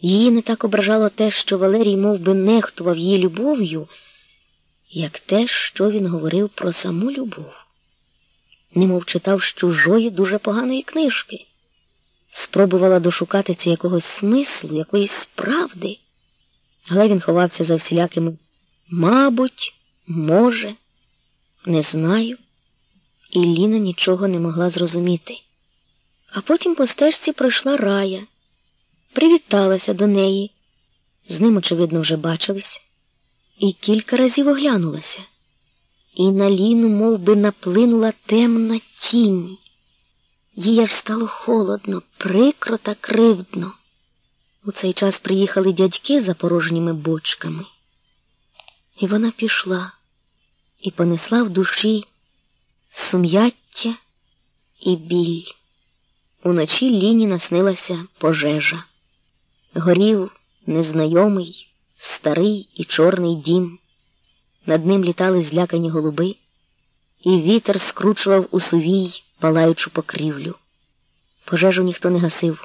Її не так ображало те, що Валерій мов би, нехтував її любов'ю, як те, що він говорив про саму любов, немов читав з чужої дуже поганої книжки, спробувала дошукатися якогось смислу, якоїсь правди, але він ховався за всілякими мабуть, може, не знаю, і Ліна нічого не могла зрозуміти. А потім по стежці пройшла рая привіталася до неї, з ним, очевидно, вже бачились, і кілька разів оглянулася, і на ліну мов би, наплинула темна тінь. Їй аж стало холодно, прикро та кривдно. У цей час приїхали дядьки за порожніми бочками. І вона пішла і понесла в душі сум'яття і біль. Уночі ліні наснилася пожежа горів незнайомий, старий і чорний дім. Над ним літали злякані голуби, і вітер скручував у сувій палаючу покрівлю. Пожежу ніхто не гасив.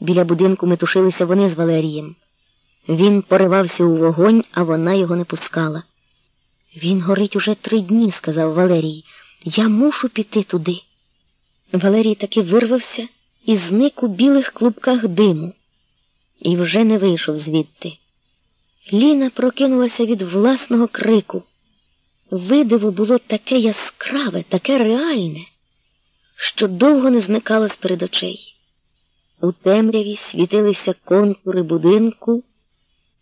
Біля будинку метушилися вони з Валерієм. Він поривався у вогонь, а вона його не пускала. Він горить уже три дні, сказав Валерій. Я мушу піти туди. Валерій таки вирвався і зник у білих клубках диму і вже не вийшов звідти. Ліна прокинулася від власного крику. Видиво було таке яскраве, таке реальне, що довго не зникало з перед очей. У темряві світилися контури будинку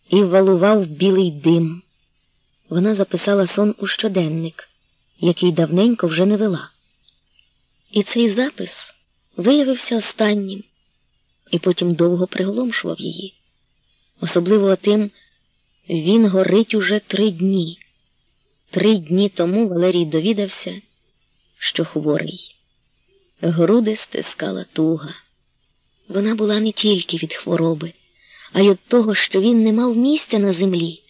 і валував білий дим. Вона записала сон у щоденник, який давненько вже не вела. І цей запис виявився останнім і потім довго приголомшував її. Особливо тим він горить уже три дні. Три дні тому Валерій довідався, що хворий. Груди стискала туга. Вона була не тільки від хвороби, а й від того, що він не мав місця на землі,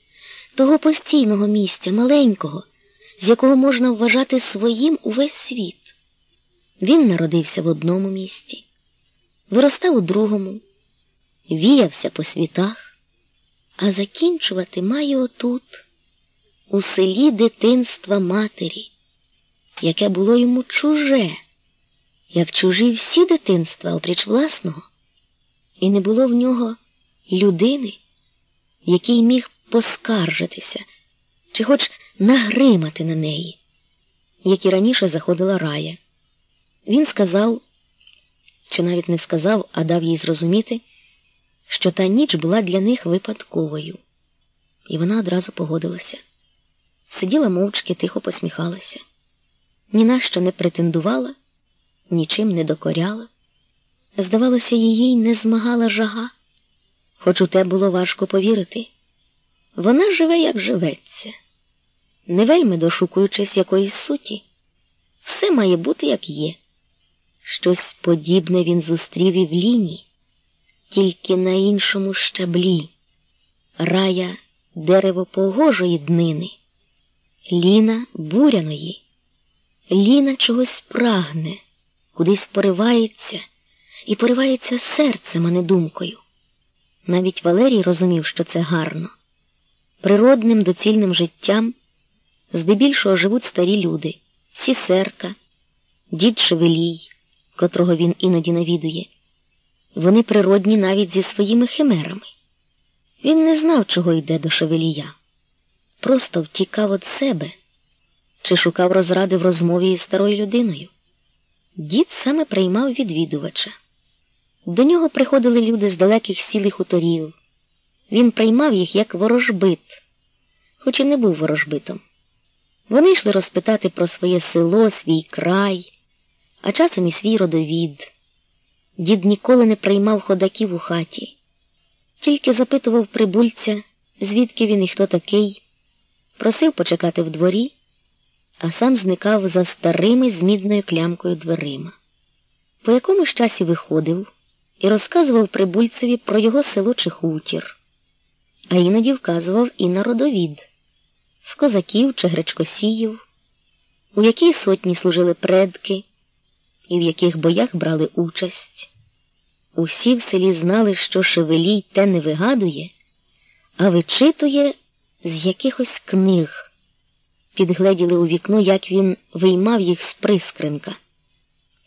того постійного місця, маленького, з якого можна вважати своїм увесь світ. Він народився в одному місці, виростав у другому, віявся по світах, а закінчувати має отут, у селі дитинства матері, яке було йому чуже, як чужі всі дитинства опріч власного, і не було в нього людини, який міг поскаржитися чи хоч нагримати на неї, як і раніше заходила рая. Він сказав чи навіть не сказав, а дав їй зрозуміти, що та ніч була для них випадковою, і вона одразу погодилася. Сиділа мовчки, тихо посміхалася, ні на що не претендувала, нічим не докоряла. Здавалося, її не змагала жага, хоч у те було важко повірити. Вона живе, як живеться, не вельми дошукуючись якоїсь суті. Все має бути, як є. Щось подібне він зустрів і в ліні, тільки на іншому щаблі, рая дерево погожої днини, ліна буряної, ліна чогось прагне, кудись поривається і поривається серцем, а не думкою. Навіть Валерій розумів, що це гарно. Природним доцільним життям здебільшого живуть старі люди, сісерка, дід Шевелій котрого він іноді навідує. Вони природні навіть зі своїми химерами. Він не знав, чого йде до шевелія, просто втікав від себе чи шукав розради в розмові із старою людиною. Дід саме приймав відвідувача. До нього приходили люди з далеких сіл хуторів. Він приймав їх як ворожбит, хоч і не був ворожбитом. Вони йшли розпитати про своє село, свій край а часом і свій родовід. Дід ніколи не приймав ходаків у хаті, тільки запитував прибульця, звідки він і хто такий, просив почекати в дворі, а сам зникав за старими з мідною клямкою дверима. По якомусь часі виходив і розказував прибульцеві про його село чи хутір, а іноді вказував і на родовід з козаків чи гречкосіїв, у якій сотні служили предки і в яких боях брали участь. Усі в селі знали, що Шевелій те не вигадує, а вичитує з якихось книг. Підгледіли у вікно, як він виймав їх з прискринка.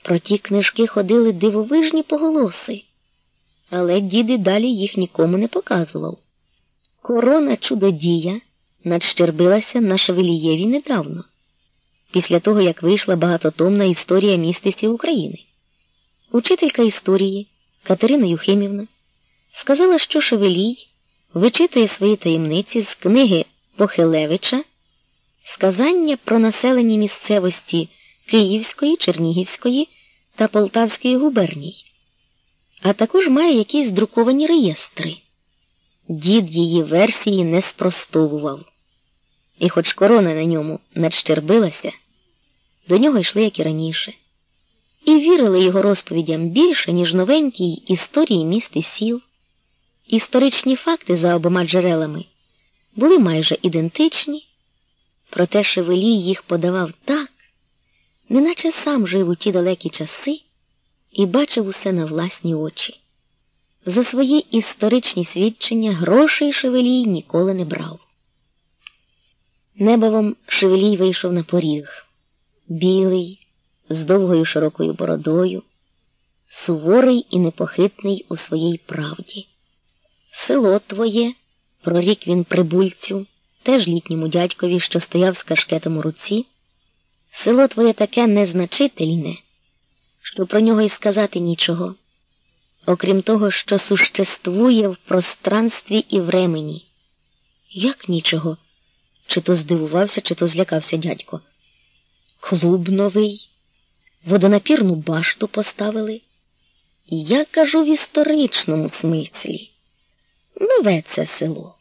Про ті книжки ходили дивовижні поголоси, але діди далі їх нікому не показував. Корона чудодія надщербилася на Шевелієві недавно, після того, як вийшла багатотомна історія містисів України. Учителька історії Катерина Юхимівна сказала, що Шевелій вичитує свої таємниці з книги Похилевича Сказання про населені місцевості Київської, Чернігівської та Полтавської губерній, а також має якісь друковані реєстри. Дід її версії не спростовував, і, хоч корона на ньому надщербилася, до нього йшли, як і раніше, і вірили його розповідям більше, ніж новенькій історії міст і сіл. Історичні факти за обома джерелами були майже ідентичні, проте Шевелій їх подавав так, неначе сам жив у ті далекі часи і бачив усе на власні очі. За свої історичні свідчення грошей Шевелій ніколи не брав. Небавом Шевелій вийшов на поріг, білий, з довгою широкою бородою, суворий і непохитний у своїй правді. Село твоє, прорік він прибульцю, теж літньому дядькові, що стояв з кашкетом у руці. Село твоє таке незначительне, що про нього й сказати нічого, окрім того, що существує в пространстві і времені. Як нічого? Чи то здивувався, чи то злякався дядько. Клуб новий, водонапірну башту поставили. Я кажу в історичному смислі. Нове це село.